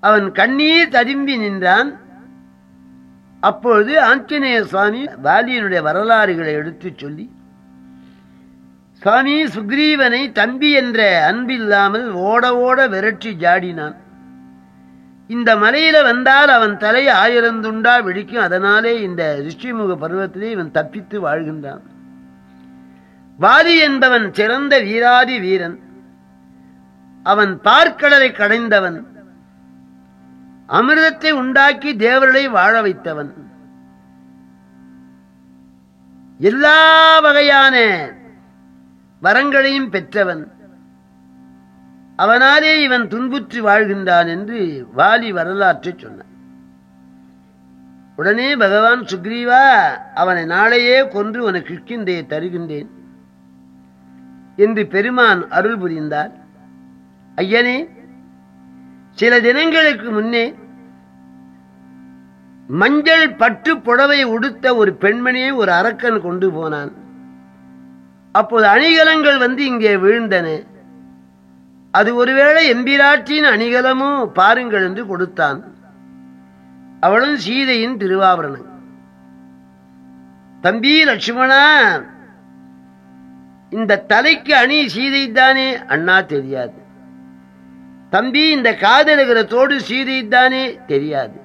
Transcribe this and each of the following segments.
அவன் கண்ணீர் ததும்பி நின்றான். அப்பொழுது ஆஞ்சநேய சுவாமி வாலியனுடைய வரலாறுகளை எடுத்துச் சொல்லி சுவாமி சுக்ரீவனை தம்பி என்ற அன்பில்லாமல் ஓட ஓட விரட்டி ஜாடினான். இந்த மலையில வந்தால் அவன் தலை ஆயிரம் துண்டா வெடிக்கும். அதனாலே இந்த ரிஷிமுக பருவத்திலே இவன் தப்பித்து வாழ்கின்றான். வாலி என்பவன் சிறந்த வீராதி வீரன். அவன் பார்க்கடலை கடைந்தவன். அமிர்தத்தை உண்டாக்கி தேவர்களை வாழ வைத்தவன். எல்லா வகையான வரங்களையும் பெற்றவன். அவனாலே இவன் துன்புற்று வாழ்கின்றான் என்று வாலி வரலாற்றை சொன்னான். உடனே பகவான் சுக்ரீவா அவனை நாளையே கொன்று உனக்கு கிஷ்கிந்தையை தருகின்றேன் என்று பெருமான் அருள் புரிந்தார். ஐயனே சில தினங்களுக்கு முன்னே மஞ்சள் பட்டு புடவை உடுத்த ஒரு பெண்மணியை ஒரு அரக்கன் கொண்டு போனான். அப்போது அணிகலங்கள் வந்து இங்கே வீழ்ந்தன. அது ஒருவேளை எம்பிராட்டின் அணிகலமோ பாருங்கள் என்று கொடுத்தான். அவளும் சீதையின் திருவாபரணம் தம்பி லட்சுமணா இந்த தலைக்கு அணி சீதை தானே அண்ணா தெரியாது. தம்பி இந்த காதலுகிற தோடு சீதை தானே தெரியாது.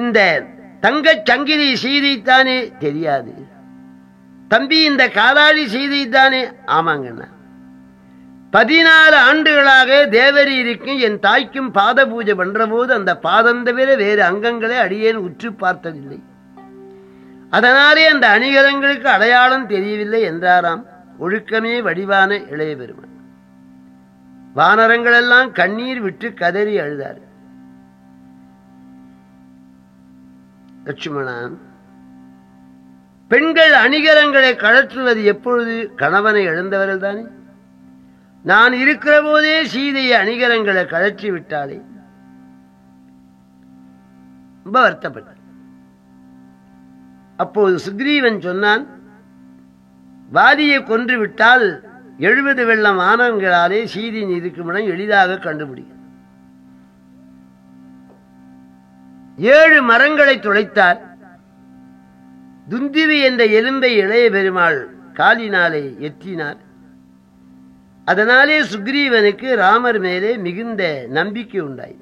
இந்த தங்கச் சங்கிலி செய்தித்தானே தெரியாது. தம்பி இந்த காலாடி செய்தித்தானே ஆமாங்கண்ணா பதினாலு ஆண்டுகளாக தேவரீருக்கும் என் தாய்க்கும் பாத பூஜை பண்ற போது அந்த பாதம் தவிர வேறு அங்கங்களை அடியேன் உற்று பார்த்ததில்லை. அதனாலே அந்த அணிகலங்களுக்கு அடையாளம் தெரியவில்லை என்றாராம். ஒழுக்கமே வடிவான இளைய பெருமன் வானரங்களெல்லாம் கண்ணீர் விட்டு கதறி அழுதார்கள் லட்சுமணன் பெண்கள் அணிகலங்களை கழற்றுவது எப்பொழுது? கணவனை இழந்தவர்கள் தானே. நான் இருக்கிற போதே சீதையை அணிகலங்களை கழற்றி விட்டாளே. ரொம்ப வருத்தப்பட்டார். அப்போது சுக்ரீவன் சொன்னான் வாதியை கொன்று விட்டால் எழுபது வெள்ளம் ஆனவங்களாலே சீதையின் இருக்கும் இடம் எளிதாக கண்டுபிடிக்கும். ஏழு மரங்களை துளைத்தார். துந்திவி என்ற எலும்பை இளைய பெருமாள் காலினாலே எத்தினார் அதனாலே சுக்ரீவனுக்கு ராமர் மேலே மிகுந்த நம்பிக்கை உண்டாய்.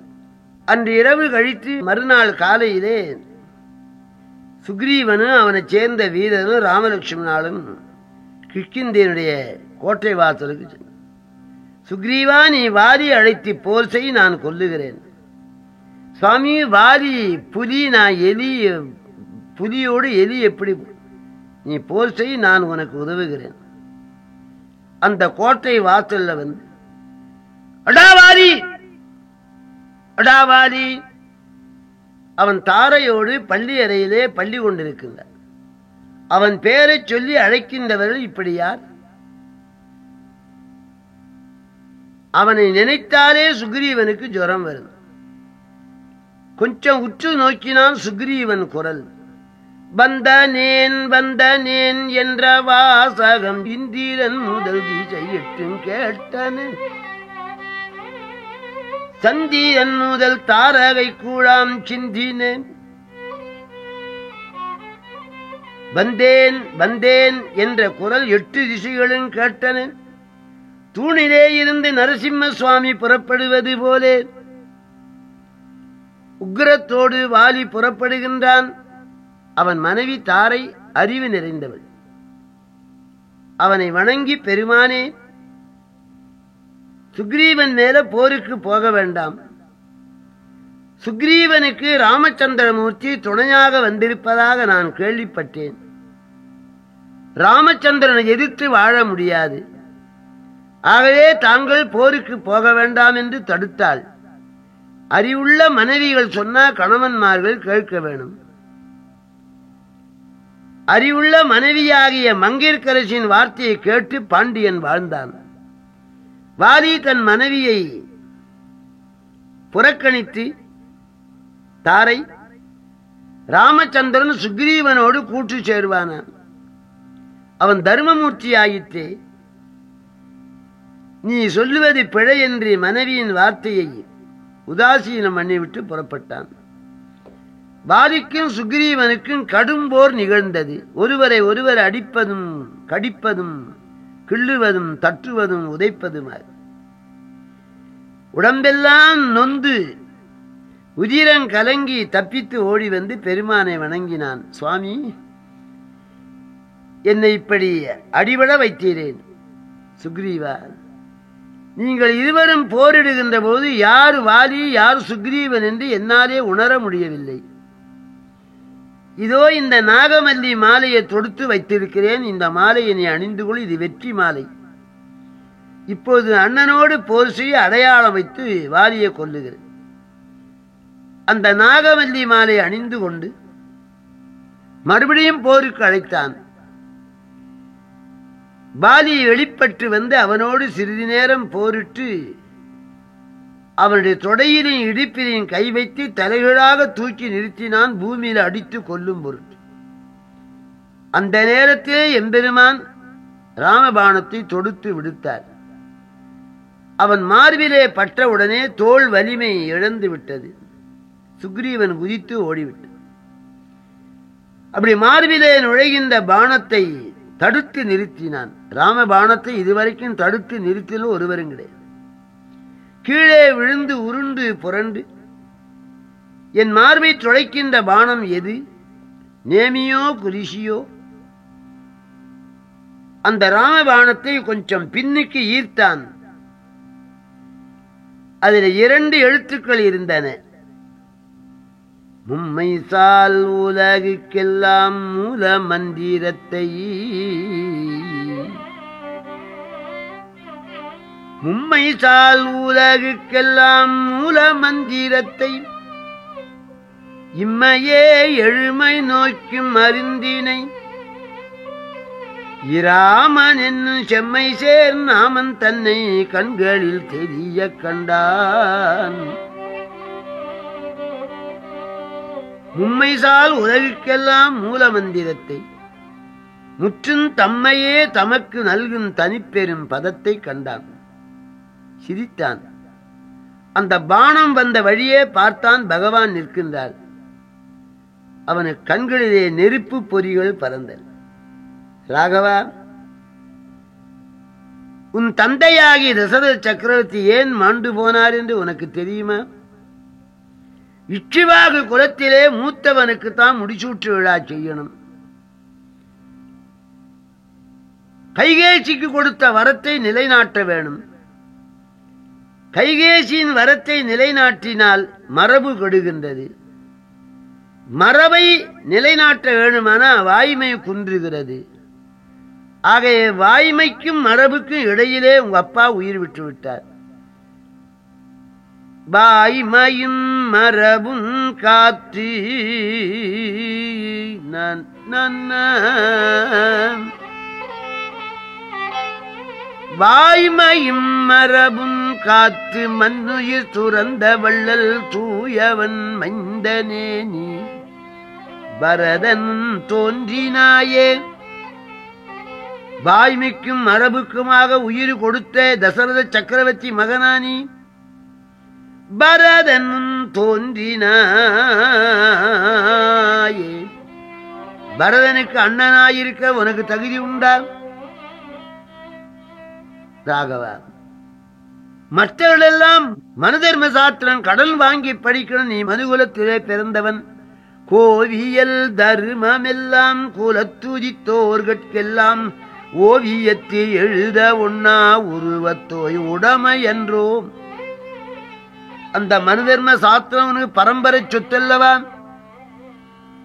அன்று இரவு கழித்து மறுநாள் காலையிலே சுக்ரீவனும் அவனை சேர்ந்த வீரரும் ராமலட்சுமணாலும் கிஷ்கிந்தேனுடைய கோட்டை வாசலுக்கு சென்றான் சுக்ரீவா நீ வாரி அழைத்து போர் செய் நான் கொல்லுகிறேன். சுவாமி வாரி புலி நான் எலி புலியோடு எலி எப்படி நீ போர் செய் நான் உனக்கு உதவுகிறேன். அந்த கோட்டை வாசல்ல வந்து அடாவாரி அடாவாரி அவன் தாரையோடு பள்ளி அறையிலே பள்ளி கொண்டிருக்கின்ற அவன் பெயரை சொல்லி அழைக்கின்றவர்கள் இப்படி யார்? அவனை நினைத்தாலே சுக்ரீவனுக்கு ஜுரம் வருது. கொஞ்சம் உற்று நோக்கினான் சுக்ரீவன் குரல். வந்தனேன் வந்தனேன் என்ற வாசகம் இந்திரன் முதல் திசையிட்டும் கேட்டனே. சந்தியன் முதல் தாரகை கூழாம் சிந்தினேன் வந்தேன் வந்தேன் என்ற குரல் எட்டு திசைகளும் கேட்டன. தூணிலே இருந்து நரசிம்ம சுவாமி புறப்படுவது போலே. உக்கிரத்தோடு வாலி புறப்படுகின்றான். அவன் மனைவி தாரை அறிவு நிறைந்தவள். அவனை வணங்கி பெருமானே சுக்ரீவன் மேல போருக்கு போக வேண்டாம். சுக்ரீவனுக்கு ராமச்சந்திரமூர்த்தி துணையாக வந்திருப்பதாக நான் கேள்விப்பட்டேன். ராமச்சந்திரனை எதிர்த்து வாழ முடியாது. ஆகவே தாங்கள் போருக்கு போக வேண்டாம் என்று தடுத்தாள். அறிவுள்ள மனைவிகள் சொன்னா கணவன்மார்கள் கேட்க வேணும். அறிவுள்ள மனைவியாகிய மங்கையர்க்கரசின் வார்த்தையை கேட்டு பாண்டியன் வாழ்ந்தான். வாலி தன் மனைவியை புறக்கணித்து தாரை ராமச்சந்திரன் சுக்ரீவனோடு கூட்டு சேருவானான். அவன் தர்மமூர்த்தி ஆயிற்றே நீ சொல்லுவது பிழை என்று மனைவியின் வார்த்தையை உதாசீனம் பண்ணிவிட்டு புறப்பட்டான். வாலிக்கும் சுக்ரீவனுக்கும் கடும் போர் நிகழ்ந்தது. ஒருவரை ஒருவர் அடிப்பதும் கடிப்பதும் கிள்ளுவதும் தட்டுவதும் உதைப்பதுமாய். உடம்பெல்லாம் நொந்து உதிரம் கலங்கி தப்பித்து ஓடி வந்து பெருமானை வணங்கினான். சுவாமி என்னை இப்படி அடிபட வைத்தீரேன் சுக்ரீவா? நீங்கள் இருவரும் போரிடுகின்ற போது யார் வாலி யார் சுக்ரீவன் என்று என்னாலே உணர முடியவில்லை. இதோ இந்த நாகமல்லி மாலையை தொடுத்து வைத்திருக்கிறேன். இந்த மாலையை நீ அணிந்து கொள் இது வெற்றி மாலை. இப்போது அண்ணனோடு போர் செய்ய அடையாளம் வைத்து வாலியை கொல்லுகிறேன். அந்த நாகமல்லி மாலை அணிந்து கொண்டு மறுபடியும் போருக்கு அழைத்தான். பாலி வெளிப்பட்டு வந்து அவனோடு சிறிது நேரம் போரிட்டு அவனுடைய தொடையிலையும் இடிப்பிலையும் கை வைத்து தலைகளாக தூக்கி நிறுத்தினான் பூமியில் அடித்து கொல்லும் பொருட்டு. அந்த நேரத்திலே எம்பெருமான் ராமபாணத்தை தொடுத்து விடுத்தார். அவன் மார்பிலே பற்றவுடனே தோல் வலிமை இழந்து விட்டது. சுக்ரீவன் குதித்து ஓடிவிட்டான். அப்படி மார்பிலே நுழைகின்ற பானத்தை தடுத்து நிறுத்தினான். ராமபானத்தை இதுவரைக்கும் தடுத்து நிறுத்திலும் ஒருவரும் கிடையாது. கீழே விழுந்து உருண்டு புரண்டு என் மார்பை துளைக்கின்ற பானம் எது? நேமியோ குரிசியோ அந்த ராமபாணத்தை கொஞ்சம் பின்னுக்கு ஈர்த்தான். அதில் இரண்டு எழுத்துக்கள் இருந்தன. மும்மை சால் உலகுக்கெல்லாம் மூல மந்திரத்தை. மும்மை சால் உலகுக்கெல்லாம் மூல மந்திரத்தை. இம்மையே எழுமை நோக்கும் அருந்தினை இராமன் என்னும் செம்மை சேர் நாமன் தன்னை கண்களில் தெரிய கண்டான். மும்மைசால் உலகுக்கெல்லாம் மூல மந்திரத்தை முற்றும் தம்மையே தமக்கு நல்கும் தனிப்பெரும் பதத்தை கண்டான். சிரித்தான். அந்த பானம் வந்த வழியே பார்த்தான் பகவான் நிற்கின்றார். அவனுக்கு கண்களிலே நெருப்பு பொறிகள் பறந்தன. ராகவா உன் தந்தையாகி தசரத சக்கரவர்த்தி ஏன் மாண்டு போனார் என்று உனக்கு தெரியுமா? இச்சிவாகு குலத்திலே மூத்தவனுக்கு தான் முடிசூற்று விழா செய்யணும். கைகேசிக்கு கொடுத்த வரத்தை நிலைநாட்ட வேணும். கைகேசியின் வரத்தை நிலைநாட்டினால் மரபு கெடுகின்றது. மரபை நிலைநாட்ட வேணுமானா வாய்மை குன்றுகிறது. ஆகைய வாய்மைக்கும் மரபுக்கும் இடையிலே உங்க அப்பா உயிர் விட்டு விட்டார். வாய்மையும் மரபும் காற்று. நான் வாய்மையும் மரபும் காத்து மண்ணுயிர் துறந்த வள்ளல் தூயவன் மைந்தனே நீ. பரதன் தோன்றினாயே. வாய்மைக்கும் மரபுக்குமாக உயிர் கொடுத்த தசரத சக்கரவர்த்தி மகனானி பரதன் தோன்றினாயே. பரதனுக்கு அண்ணனாயிருக்க உனக்கு தகுதி உண்டா? ராகவா மற்றவர்களெல்லாம் மனதர்ம சாத்திரன் கடல் வாங்கி படிக்கணும் நீ மனுகுலத்திலே பிறந்தவன். கோவியல் தர்மமெல்லாம் குலத்துதித்தோர்கட்கெல்லாம் ஓவியத்தில் எழுத உண்ணா உருவத்தோய் உடமை என்றோ அந்த மனுதர்ம சாத்திரவனுக்கு பரம்பரை சொத்தல்லவா?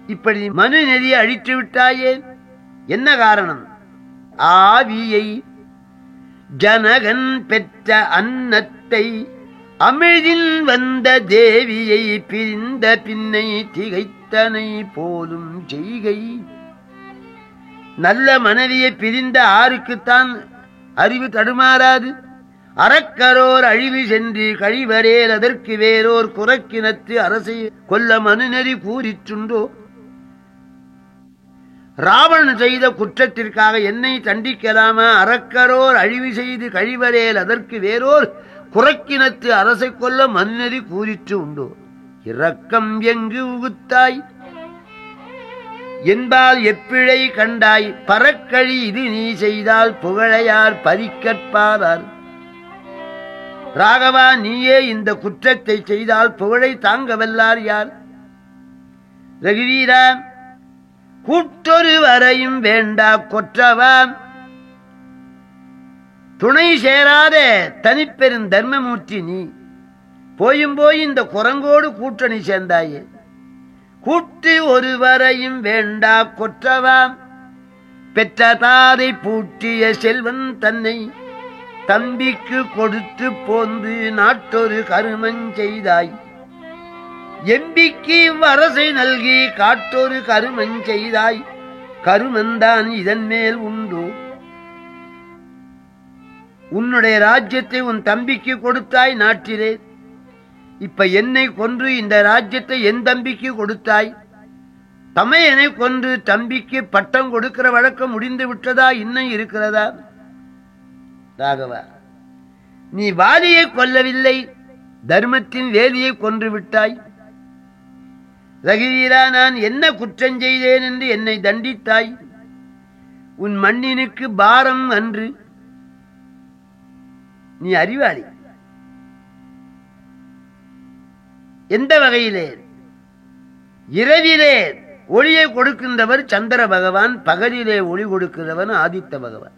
இப்படி மனு நெறியை அழித்து விட்டாயே என்ன காரணம்? ஆவியை ஜனகன் பெற்ற அன்னத்தை அமிழில் வந்த தேவியை பிரிந்த பின்னை திகைத்தனை போலும் செய்கை. நல்ல மனைவியை பிரிந்த ஆருக்குத்தான் அறிவு தடுமாறாது? அறக்கரோர் அழிவு சென்று கழிவரேல் அதற்கு வேறோர் குறக்கினத்து அரசை கொல்ல மனுநெறி கூறிற்றுண்டோ? ராவணன் செய்த குற்றத்திற்காக என்னை தண்டிக்கலாமா? அறக்கரோர் அழிவு செய்து கழிவரேல் அதற்கு வேறோர் குறக்கினத்து அரசை கொல்ல மன்னரி கூறிற்று உண்டோ இரக்கம் எங்கு உகுத்தாய்? என்பால் எப்பிழை கண்டாய்? பறக்கழி இது நீ செய்தால் புகழையார் பறிக்கற்பாதார் ராகவா நீயே இந்த குற்றத்தை செய்தால் புகழை தாங்க வல்லார் யார்? ரகுவீரா கூட்டொரு வரையும் வேண்டா கொற்றவா? துணை சேராத தனிப்பெரும் தர்மமூர்த்தி நீ. போயும் போய் இந்த குரங்கோடு கூட்டணி சேர்ந்தாயே. கூட்டு ஒருவரையும் வேண்டா கொற்றவா? பெற்ற தாரை பூட்டிய செல்வன் தன்னை தம்பிக்கு கொடுத்து போந்து நாட்டொரு கருமஞ் செய்தாய். எம்பிக்கு வரசை நல்கி காட்டொரு கருமஞ் செய்தாய். கருமந்தான் இதன் மேல் உண்டு. உன்னுடைய ராஜ்யத்தை உன் தம்பிக்கு கொடுத்தாய் நாட்டிலே. இப்ப என்னை கொன்று இந்த ராஜ்யத்தை என் தம்பிக்கு கொடுத்தாய். தமையனை கொன்று தம்பிக்கு பட்டம் கொடுக்கிற வழக்கம் முடிந்து விட்டதா? இன்னும் இருக்கிறதா? ராகவா நீ வாலியை கொல்லவில்லை தர்மத்தின் வேலியை கொன்று விட்டாய். ரகுவீரா நான் என்ன குற்றம் செய்தேன் என்று என்னை தண்டித்தாய். உன் மண்ணினுக்கு பாரம் அன்று. நீ அறிவாளி. எந்த வகையிலே? இரவிலே ஒளியை கொடுக்கின்றவர் சந்திர பகவான் பகலிலே ஒளி கொடுக்கிறவன் ஆதித்த பகவான்.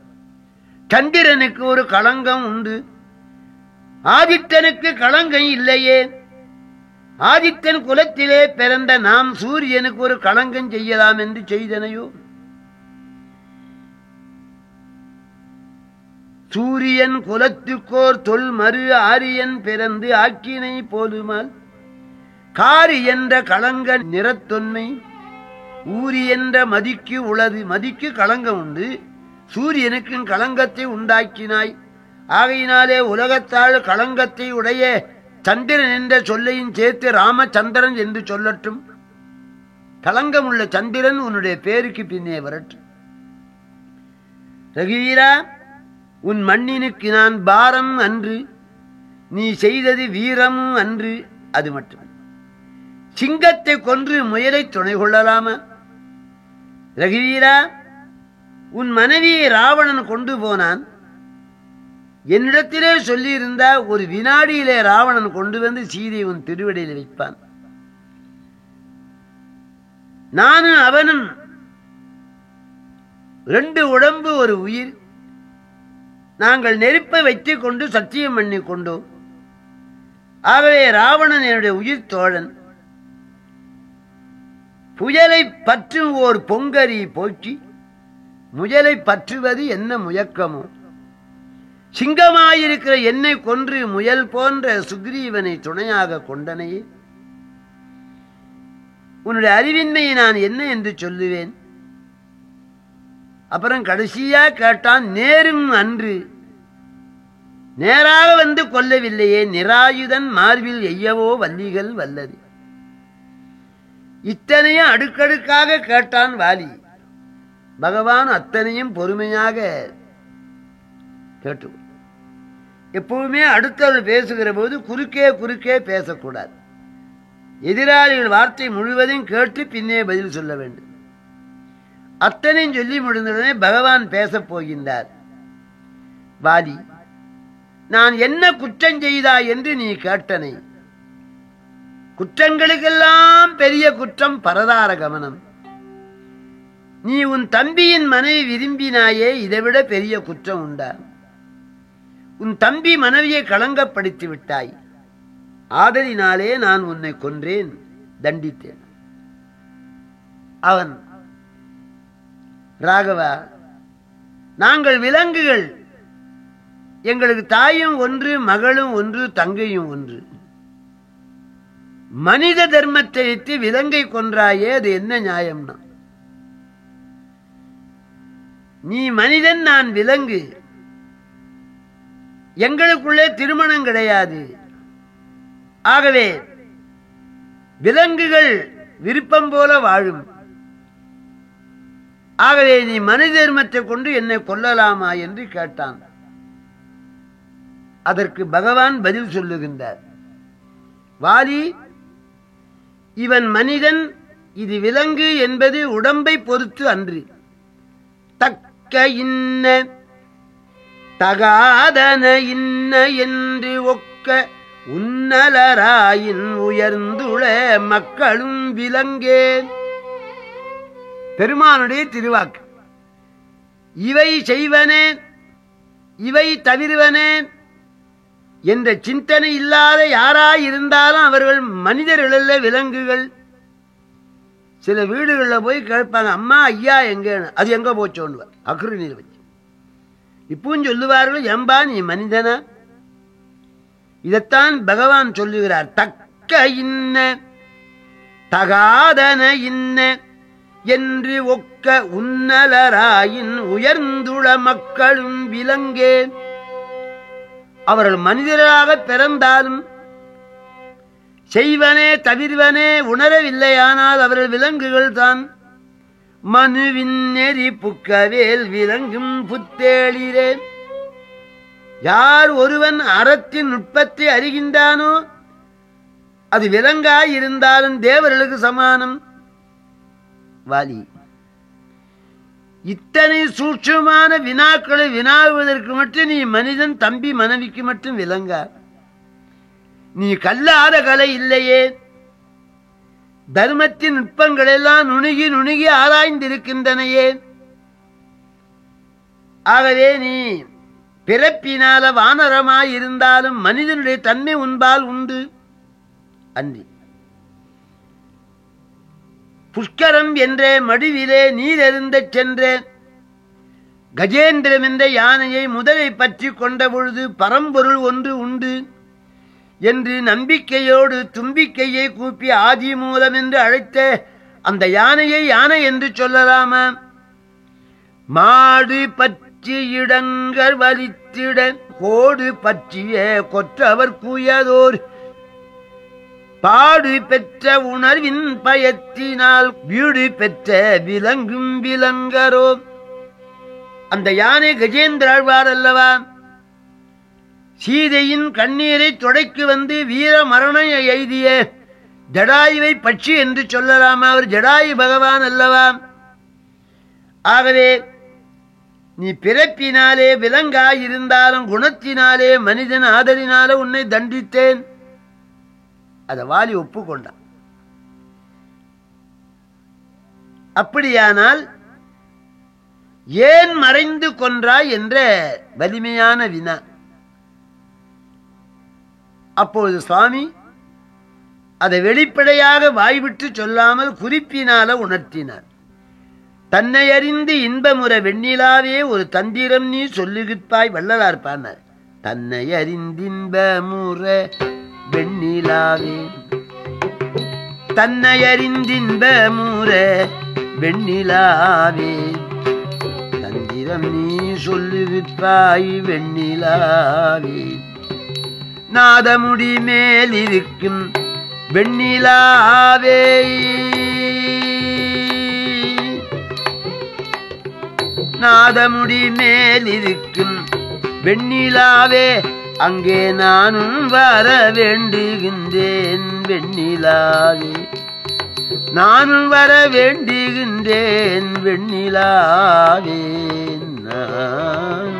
சந்திரனுக்கு ஒரு களங்கம் உண்டு. ஆதித்தனுக்கு களங்கம் இல்லையே. ஆதித்தன் குலத்திலே பிறந்த நாம் சூரியனுக்கு ஒரு களங்கம் செய்யலாம் என்று செய்தனையோ? சூரியன் குலத்துக்கோர் தொல் மறு ஆரியன் பிறந்து ஆக்கினை போதுமால் காரி என்ற களங்க நிறத்தொன்மை ஊரி என்ற மதிக்கு உளது மதிக்கு களங்கம் உண்டு. சூரியனுக்கும் களங்கத்தை உண்டாக்கினாய். ஆகையினாலே உலகத்தால் களங்கத்தை உடைய சந்திரன் என்ற சொல்லையும் சேர்த்து ராமச்சந்திரன் என்று சொல்லட்டும். களங்கம் உள்ள சந்திரன் உன்னுடைய பேருக்கு பின்னே வரட்டும். ரகுவீரா உன் மண்ணினுக்கு நான் பாரம் அன்று நீ செய்தது வீரம் அன்று அது மட்டும். சிங்கத்தை கொன்று முயலை துணை கொள்ளலாமா ரகுவீரா உன் மனைவியை ராவணன் கொண்டு போனான். என்னிடத்திலே சொல்லியிருந்தா ஒரு வினாடியிலே ராவணன் கொண்டு வந்து சீதை உன் திருவடியில் வைப்பான். நானும் அவனும் ரெண்டு உடம்பு ஒரு உயிர். நாங்கள் நெருப்பை வைத்துக் கொண்டு சத்தியம் பண்ணி கொண்டோம் ஆகவே ராவணன் என்னுடைய உயிர் தோழன். புயலை பற்றும் ஓர் பொங்கரி போற்றி முயலை பற்றுவது என்ன முயக்கமோ? சிங்கமாயிருக்கிற என்னை கொன்று முயல் போன்ற சுக்ரீவனை துணையாக கொண்டனையே? உன்னுடைய அறிவின்மையை நான் என்ன என்று சொல்லுவேன்? அப்புறம் கடைசியா கேட்டான் நேரும் அன்று நேராக வந்து கொல்லவில்லையே நிராயுதன் மார்பில் எய்யவோ வல்லிகள் வல்லது? இத்தனையும் அடுக்கடுக்காக கேட்டான் வாலி. பகவான் அத்தனையும் பொறுமையாக கேட்டு எப்பவுமே அடுத்தவர்கள் பேசுகிற போது குறுக்கே குறுக்கே பேசக்கூடாது. எதிராளிகள் வார்த்தை முழுவதையும் கேட்டு பின்னே பதில் சொல்ல வேண்டும். அத்தனையும் சொல்லி முடிந்தவுடனே பகவான் பேசப் போகின்றார். வாலி நான் என்ன குற்றம் செய்தாய் என்று நீ கேட்டனை. குற்றங்களுக்கெல்லாம் பெரிய குற்றம் பரதார கவனம். நீ உன் தம்பியின் மனைவி விரும்பினாயே இதைவிட பெரிய குற்றம் உண்டா? உன் தம்பி மனைவியை களங்கப்படுத்தி விட்டாய். ஆதலினாலே நான் உன்னை கொன்றேன் தண்டித்தேன். அவன் ராகவா நாங்கள் விலங்குகள். எங்களுக்கு தாயும் ஒன்று மகளும் ஒன்று தங்கையும் ஒன்று. மனித தர்மத்தை வைத்து விலங்கை கொன்றாயே அது என்ன நியாயம்னா? நீ மனிதன் நான் விலங்கு. எங்களுக்குள்ளே திருமணம் கிடையாது. ஆகவே விலங்குகள் விருப்பம் போல வாழும். ஆகவே நீ மனித தர்மத்தை கொண்டு என்னை கொல்லலாமா என்று கேட்டான். அதற்கு பகவான் பதில் சொல்லுகின்றார். வாலி இவன் மனிதன் இது விலங்கு என்பது உடம்பை பொறுத்து அன்று. தக்க இன்ன தகாதன இன்ன என்று ஒக்க உன்னலராயின் உயர்ந்துள மக்களும் விலங்கே பெருமானுடைய திருவாக்கு. இவை செய்வனே இவை தவிர்வனே என்ற சிந்தனை இல்லாத யாராயிருந்தாலும் அவர்கள் மனிதர்கள் அல்ல விலங்குகள். சில வீடுகளில் போய் கேட்பாங்க அம்மா ஐயா எங்கேன்னு? அது எங்க போச்சோன்னு. அக்ரு நீர் வச்சு இப்பவும் சொல்லுவார்கள் எம்பா நீ மனிதனா? இதைத்தான் பகவான் சொல்லுகிறார் தக்க இன்ன தகாதன இன்ன என்று ஒக்க உன்னலராயின் உயர்ந்துள மக்களும் விலங்கே அவர்கள் மனிதராக பிறந்தாலும் செய்வனே தவிர்வனே உணரவில்லையானால் அவர்கள் விலங்குகள் தான் மனுவின் நெறி புக்கவேல் விலங்கும் புத்தேளிரே. யார் ஒருவன் அறத்தின் நுட்பத்தை அறிகின்றானோ அது விலங்காய் இருந்தாலும் தேவர்களுக்கு சமானம். வாலி. இத்தனை சூட்சமான வினாக்களை வினாவுவதற்கு மட்டும் நீ மனிதன் தம்பி மனைவிக்கு மட்டும் விலங்கார் நீ கல்லாத கலை இல்லையே. தர்மத்தின் நுட்பங்கள் எல்லாம் நுணுகி நுணுகி ஆராய்ந்திருக்கின்றனையே. ஆகவே நீ பிறப்பினால வானரமாயிருந்தாலும் மனிதனுடைய தன்மை உன்பால் உண்டு. அன்றி புஷ்கரம் என்ற மடுவிலே நீரெருந்த சென்ற கஜேந்திரம் என்ற யானையை முதலை பற்றி கொண்ட பொழுது பரம்பொருள் ஒன்று உண்டு. என்று நம்பிக்கையோடு தும்பிக்கையை கூப்பி ஆதி மூலம் என்று அழைத்த அந்த யானையை யானை என்று சொல்லலாம. மாடு பற்றி இடங்கள் வலித்திட கோடு பற்றிய கொற்றவர் கூயதோர். பாடு பெற்ற உணர்வின் பயத்தினால் வீடு பெற்ற விலங்கும் விலங்கரோ. அந்த யானை கஜேந்திராழ்வார் அல்லவா? சீதையின் கண்ணீரை துடைக்கு வந்து வீர மரணம் எய்திய ஜடாயுவை பட்சி என்று சொல்லலாமா? அவர் ஜடாயு பகவான் அல்லவா? ஆகவே நீ பிறப்பினாலே விலங்காயிருந்தாலும் குணத்தினாலே மனிதன் ஆதலினாலே உன்னை தண்டித்தேன். அதை வாலி ஒப்புக்கொண்டான். அப்படியானால் ஏன் மறைந்து கொன்றாய் என்ற வலிமையான வினா. அப்பொழுது சுவாமி அதை வெளிப்படையாக வாய்விட்டு சொல்லாமல் குறிப்பினால உணர்த்தினார். தன்னை அறிந்து இன்பமுற வெண்ணிலாவே ஒரு தந்திரம் நீ சொல்லுகிற்பாய் வள்ளலார் பாடினார். தன்னை அறிந்தின்பமுற வெண்ணிலாவே. தன்னை அறிந்தின்பமுற வெண்ணிலாவே. தந்திரம் நீ சொல்லுகிற்பாய் வெண்ணிலாவே. நாதமுடி மேலிருக்கும் வெண்ணிலாவே நாதமுடி மேலிருக்கும் வெண்ணிலாவே அங்கே நானும் வர வேண்டுகின்றேன் வெண்ணிலாவே நானும் வர வேண்டுகின்றேன் வெண்ணிலாவே நான்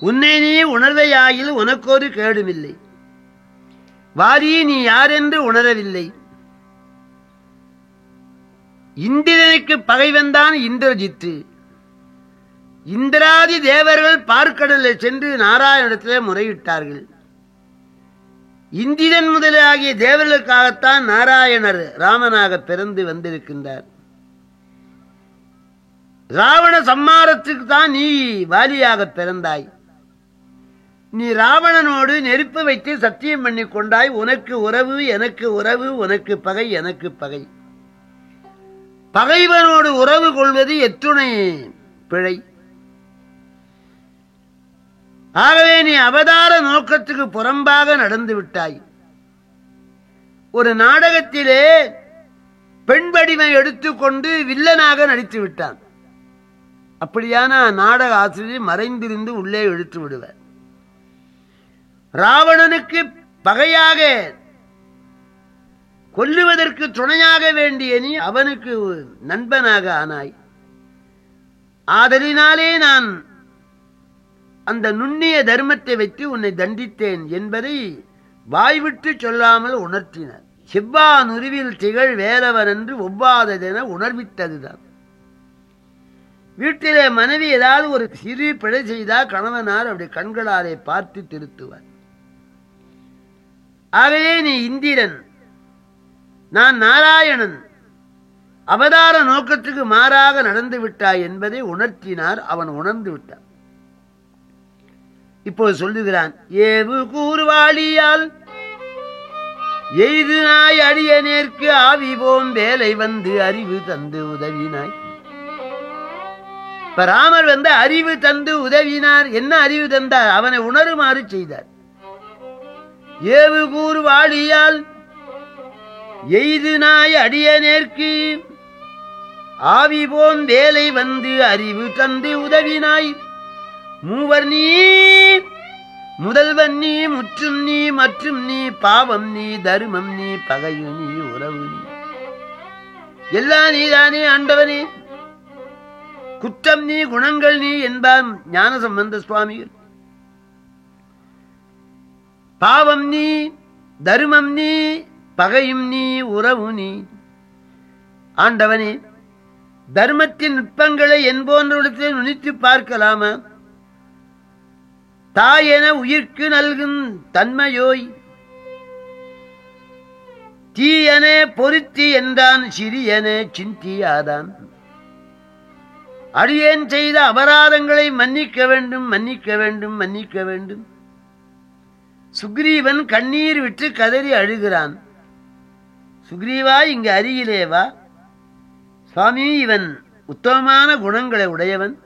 உன்னை நீ உணர்வையாயில் உனக்கொரு கேடுமில்லை. வாரி நீ யாரென்று உணரவில்லை. இந்திரனுக்கு பகைவன்தான் இந்திரஜித்து. இந்திராதி தேவர்கள் பார்க்கடலில் சென்று நாராயணத்திலே முறையிட்டார்கள். இந்திரன் முதலாகிய தேவர்களுக்காகத்தான் நாராயணர் ராமனாக பிறந்து வந்திருக்கின்றார். ராவண சம்மாரத்துக்கு தான் நீ வாலியாக பிறந்தாய். நீ ராவணனோடு நெருப்பு வைத்து சத்தியம் பண்ணி கொண்டாய். உனக்கு உறவு எனக்கு உறவு உனக்கு பகை எனக்கு பகை. பகைவனோடு உறவு கொள்வது எத்துணை பிழை. ஆகவே நீ அவதார நோக்கத்துக்கு புறம்பாக நடந்து விட்டாய். ஒரு நாடகத்திலே பெண் வடிவை எடுத்துக்கொண்டு வில்லனாக நடித்து விட்டான். அப்படியான நாடக ஆசிரியர் மறைந்திருந்து உள்ளே இழுத்து விடுவார். ராவணனுக்கு பகையாக கொல்லுவதற்கு துணையாக வேண்டிய நீ அவனுக்கு நண்பனாக ஆனாய். ஆதலினாலே நான் அந்த நுண்ணிய தர்மத்தை வைத்து உன்னை தண்டித்தேன் என்பதை வாய்விட்டு சொல்லாமல் உணர்த்தினார். செவ்வா நுருவில் திகழ் வேறவன் என்று ஒவ்வாததென உணர்வித்ததுதான். வீட்டிலே மனைவி ஏதாவது ஒரு சிறு பிழை செய்தால் கணவனார் அப்படி கண்களாலே பார்த்து திருத்துவார். ஆகவே நீ இந்திரன் நான் நாராயணன் அவதார நோக்கத்துக்கு மாறாக நடந்து விட்டாய் என்பதை உணர்த்தினார் அவன் உணர்ந்து விட்டான். இப்போது சொல்லுகிறான் ஏவு கூறுவாளியால் எய்து நாய் அடிய நேர்க்கு ஆவி போம் வேலை வந்து அறிவு தந்து உதவினாய். இப்ப ராமர் வந்து அறிவு தந்து உதவினார். என்ன அறிவு தந்தார்? அவனை உணருமாறு செய்தார். ஏவு கூறுவாளியால் எய்து நாய் அடிய நேர்க்கு ஆவி போம் வேலை வந்து அறிவு தந்து உதவினாய். மூவர் நீ முதல்வன் நீ முற்றும் நீ மற்றும் நீ பாவம் நீ தருமம் நீ பகையு நீ உறவு நீ. எல்லா நீதானே ஆண்டவனே. குற்றம் நீ குணங்கள் நீ என்பார் ஞான சம்பந்த சுவாமிகள். பாவம் நீ தருமம் நீ பகையும் நீ உறவு நீ. ஆண்டவனே தர்மத்தின் நுட்பங்களை என்போன்றவர்களுக்கு நுனித்து பார்க்கலாமா? தாயென உயிர்க்கு நல்கும் தன்மையோய். தீயனே பொருத்தி என்றான் சிறியனே சிந்தியாதான் அடியேன் செய்த அபராதங்களை மன்னிக்க வேண்டும் மன்னிக்க வேண்டும் மன்னிக்க வேண்டும். சுக்ரீவன் கண்ணீர் விட்டு கதறி அழுகிறான். சுக்ரீவா இங்கு அருகிலே வா. சுவாமி இவன் உத்தமமான குணங்களை உடையவன்.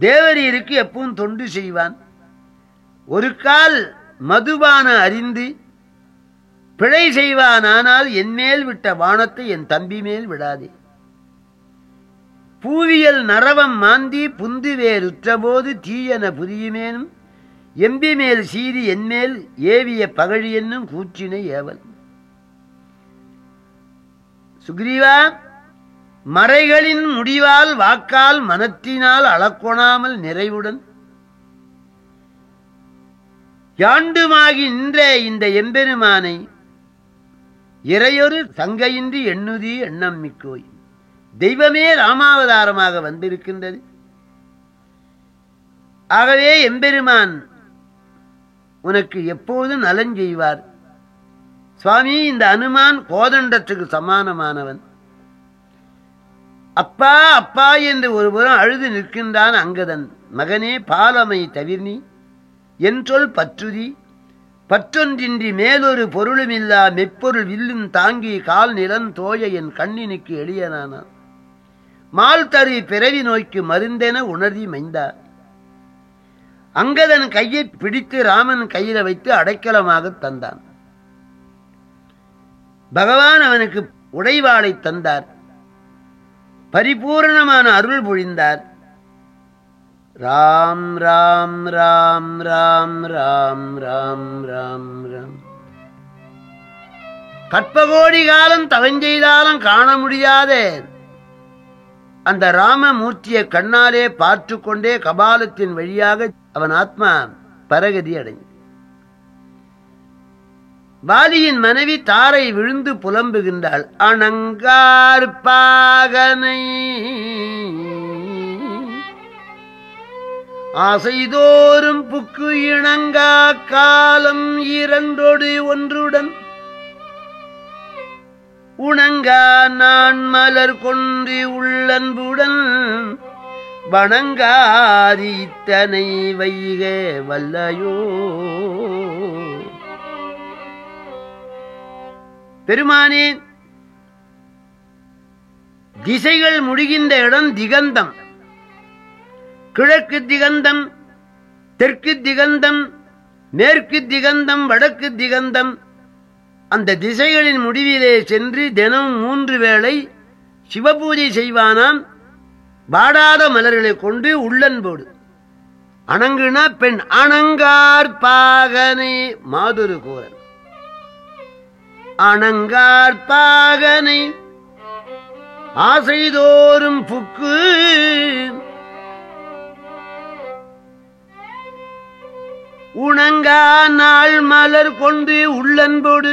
தேவரீருக்கு எப்பவும் தொண்டு செய்வான். ஒரு கால் மதுபான அறிந்து பிழை செய்வானானால் என் மேல் விட்ட வானத்தை என் தம்பி மேல் விடாதே. பூவியல் நரவம் மாந்தி புந்து வேறுற்றபோது தீயன புரியுமேனும் எம்பி மேல் சீறி என்மேல் ஏவிய பகழி என்னும் கூற்றினை ஏவல். சுக்ரீவா மறைகளின் முடிவால் வாக்கால் மனத்தினால் அளக்கொணாமல் நிறைவுடன் யாண்டுமாகி நின்ற இந்த எம்பெருமானை இறையொரு சங்கையின்றி எண்ணுதி எண்ணம் மிக்கோய். தெய்வமே ராமாவதாரமாக வந்திருக்கின்றது. ஆகவே எம்பெருமான் உனக்கு எப்போதும் நலன் செய்வார்? சுவாமி இந்த அனுமான் கோதண்டத்துக்கு சமானமானவன். அப்பா அப்பா என்று ஒருபுறம் அழுது நிற்கின்றான் அங்கதன் மகனே பாலமை தவிர்னி என்றொல் பற்றுதி. பற்றொன்றின்றி மேலொரு பொருளுமில்லா மெப்பொருள் வில்லும் தாங்கி கால் நிலன் தோய என் கண்ணினுக்கு எளியனானான் மால் தரு பிறவி நோய்க்கு மருந்தென உணர்தி மைந்தா. அங்கதன் கையை பிடித்து ராமன் கையில வைத்து அடைக்கலமாக தந்தான். பகவான் அவனுக்கு உடைவாளை தந்தார். பரிபூரணமான அருள் பொழிந்தார். ராம் ராம் ராம் ராம் ராம் ராம் ராம் ராம் கற்பகோடி காலம் தவஞ்செய்தாலும் காண முடியாதே. அந்த ராம மூர்த்தியை கண்ணாலே பார்த்து கொண்டே கபாலத்தின் வழியாக அவன் ஆத்மா பரகதி அடைஞ்சது வாலியின் மனைவி தாரை விழுந்து புலம்புகின்றாள். அணங்கார் பாகனை ஆசைதோறும் புக்கு இணங்கா காலம் இரண்டோடு ஒன்றுடன். உணங்கா நான் மலர் கொன்று உள்ளன்புடன். வணங்காதித்தனை வைக வல்லையோ. பெருமானே திசைகள் முடிகின்ற இடம் திகந்தம். கிழக்கு திகந்தம் தெற்கு திகந்தம் மேற்கு திகந்தம் வடக்கு திகந்தம். அந்த திசைகளின் முடிவிலே சென்று தினம் மூன்று வேளை சிவபூஜை செய்வானாம். வாடாத மலர்களை கொண்டு உள்ளன்போடு அணங்குனா பெண் அணங்கார்பாகனை மாதுரு கோரன் அணங்கார்பாகனை ஆசைதோறும் புக்கு. உணங்கா நாள் மலர் கொண்டு உள்ளன்போடு.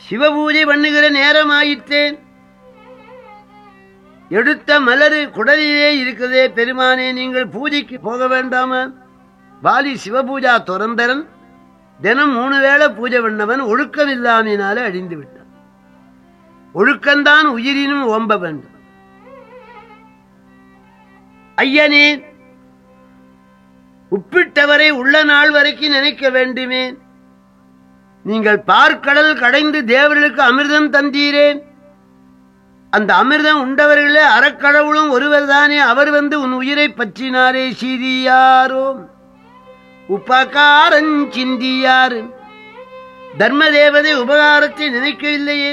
சிவபூஜை பண்ணுகிற நேரமாயிற்றேன் எடுத்த மலரு குடலிலே இருக்கிறதே பெருமானே நீங்கள் பூஜைக்கு போக வேண்டாமா? வாலி சிவபூஜா துறந்தரன் தினம் மூணு வேளை பூஜை பண்ணவன் ஒழுக்கம் இல்லாமையினால அழிந்து விட்டான். ஒழுக்கம்தான் உயிரினும் ஓம்ப வேண்டும் ஐயனே உப்பிட்டவரை உள்ள நாள் வரைக்கும் நினைக்க வேண்டுமே. நீங்கள் பார்க்கடல் கடைந்து தேவர்களுக்கு அமிர்தம் தந்தீரேன் அந்த அமிர்தம் உண்டவர்களே அறக்கடவுளும் ஒருவர் தானே அவர் வந்து உன் உயிரை பற்றினாரே சிறியாரோ உபகாரம் சிந்தியாரு தர்ம தேவதை உபகாரத்தை நினைக்கவில்லையே.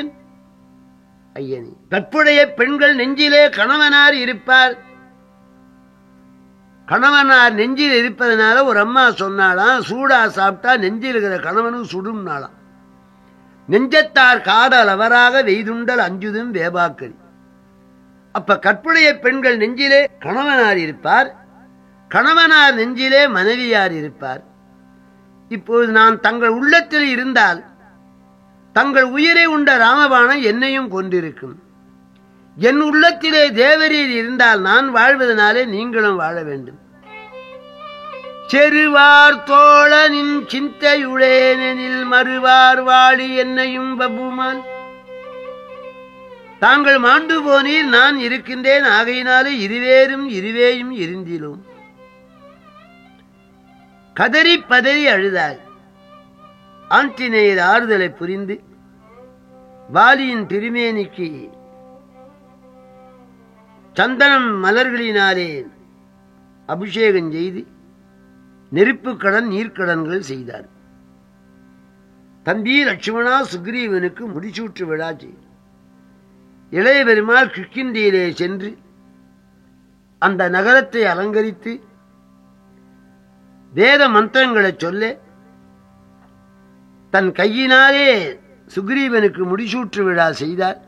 ஐயனே கற்புடைய பெண்கள் நெஞ்சிலே கணவனார் இருப்பார். கணவனார் நெஞ்சில் இருப்பதனால ஒரு அம்மா சொன்னாலாம் சூடா சாப்பிட்டா நெஞ்சில் இருக்கிற கணவனும் சுடும்னாலாம் நெஞ்சத்தார் காதல் அவராக வெய்துண்டல் அஞ்சுதும் வேபாக்கரி. அப்ப கற்புடைய பெண்கள் நெஞ்சிலே கணவனார் இருப்பார் கணவனார் நெஞ்சிலே மனைவியார் இருப்பார். இப்போது நான் தங்கள் உள்ளத்தில் இருந்தால் தங்கள் உயிரை உண்ட ராமபாணம் என்னையும் கொண்டிருக்கும் என் உள்ளத்திலே தேவரீர் இருந்தால் நான் வாழ்வதனாலே நீங்களும் வாழ வேண்டும். செருவார் தோழனின் சிந்தையுளேனெனில் மறுவார் வாழி என்னையும் பபுமான் தாங்கள் மாண்டு போனீர் நான் இருக்கின்றேன் ஆகையினாலே இருவேரும் இருவேயும் இருந்திலும். கதறி பதறி அழுதாய். ஆண்டினேயர் ஆறுதலை புரிந்து வாலியின் திருமேனிக்கு சந்தனம் மலர்களினாலே அபிஷேகம் செய்து நெருப்பு கடன் நீர்க்கடன்கள் செய்தார். தம்பி லட்சுமணா சுக்ரீவனுக்கு முடிசூற்று விழா செய்தார். இளைய பெருமாள் கிஷ்கிந்தியிலே சென்று அந்த நகரத்தை அலங்கரித்து வேத மந்திரங்களை சொல்ல தன் கையினாலே சுக்ரீவனுக்கு முடிசூற்று விழா செய்தார்.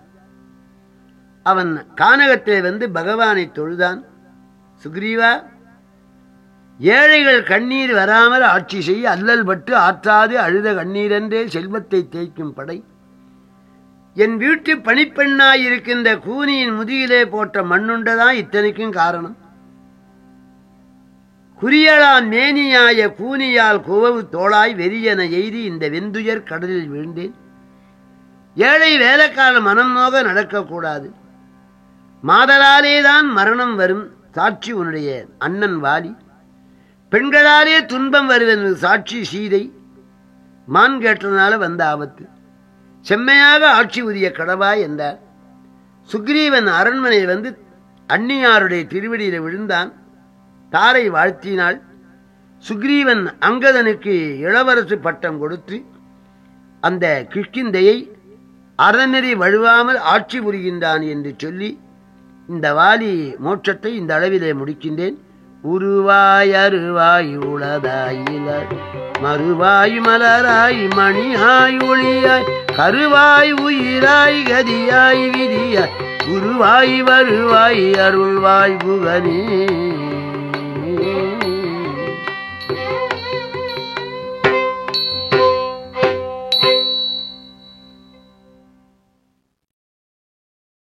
அவன் கானகத்தில் வந்து பகவானை தொழுதான். சுக்ரீவா ஏழைகள் கண்ணீர் வராமல் ஆட்சி செய்ய அல்லல் பட்டு ஆற்றாது அழுத கண்ணீரென்றே செல்வத்தை தேய்க்கும் படை. என் வீட்டு பணிப்பெண்ணாயிருக்கின்ற கூனியின் முதுகிலே போட்ட மண்ணுண்டதான் இத்தனைக்கும் காரணம். குறியளான் மேனியாய கூனியால் குவவு தோளாய் வெறியென எய்தி இந்த வெந்துயர் கடலில் விழுந்தேன். ஏழை வேலைக்கால மனம் நோக நடக்கக்கூடாது. மாதலாலேதான் மரணம் வரும் சாட்சி உன்னுடைய அண்ணன் வாலி. பெண்களாலே துன்பம் வருவது சாட்சி சீதை. மான் கேட்டதனால வந்த ஆபத்து. செம்மையாக ஆட்சி உரிய கடவாய் என்றார். சுக்ரீவன் அரண்மனை வந்து அன்னியாருடைய திருவடியில் விழுந்தான். தாரை வாழ்த்தினாள். சுக்ரீவன் அங்கதனுக்கு இளவரசு பட்டம் கொடுத்து அந்த கிஷ்கிந்தையை அறநெறி வழுவாமல் ஆட்சி புரிகின்றான் என்று சொல்லி இந்த வாலி மோட்சத்தை இந்த அளவிலே முடிக்கின்றேன். உருவாய் அருவாய் உளதாயில மறுவாய் மலராய் மணியாய் ஒளியாய். கருவாய் உயிராய் கதியாய் விதியாய். உருவாய் வருவாய் அருள்வாய் புகனே.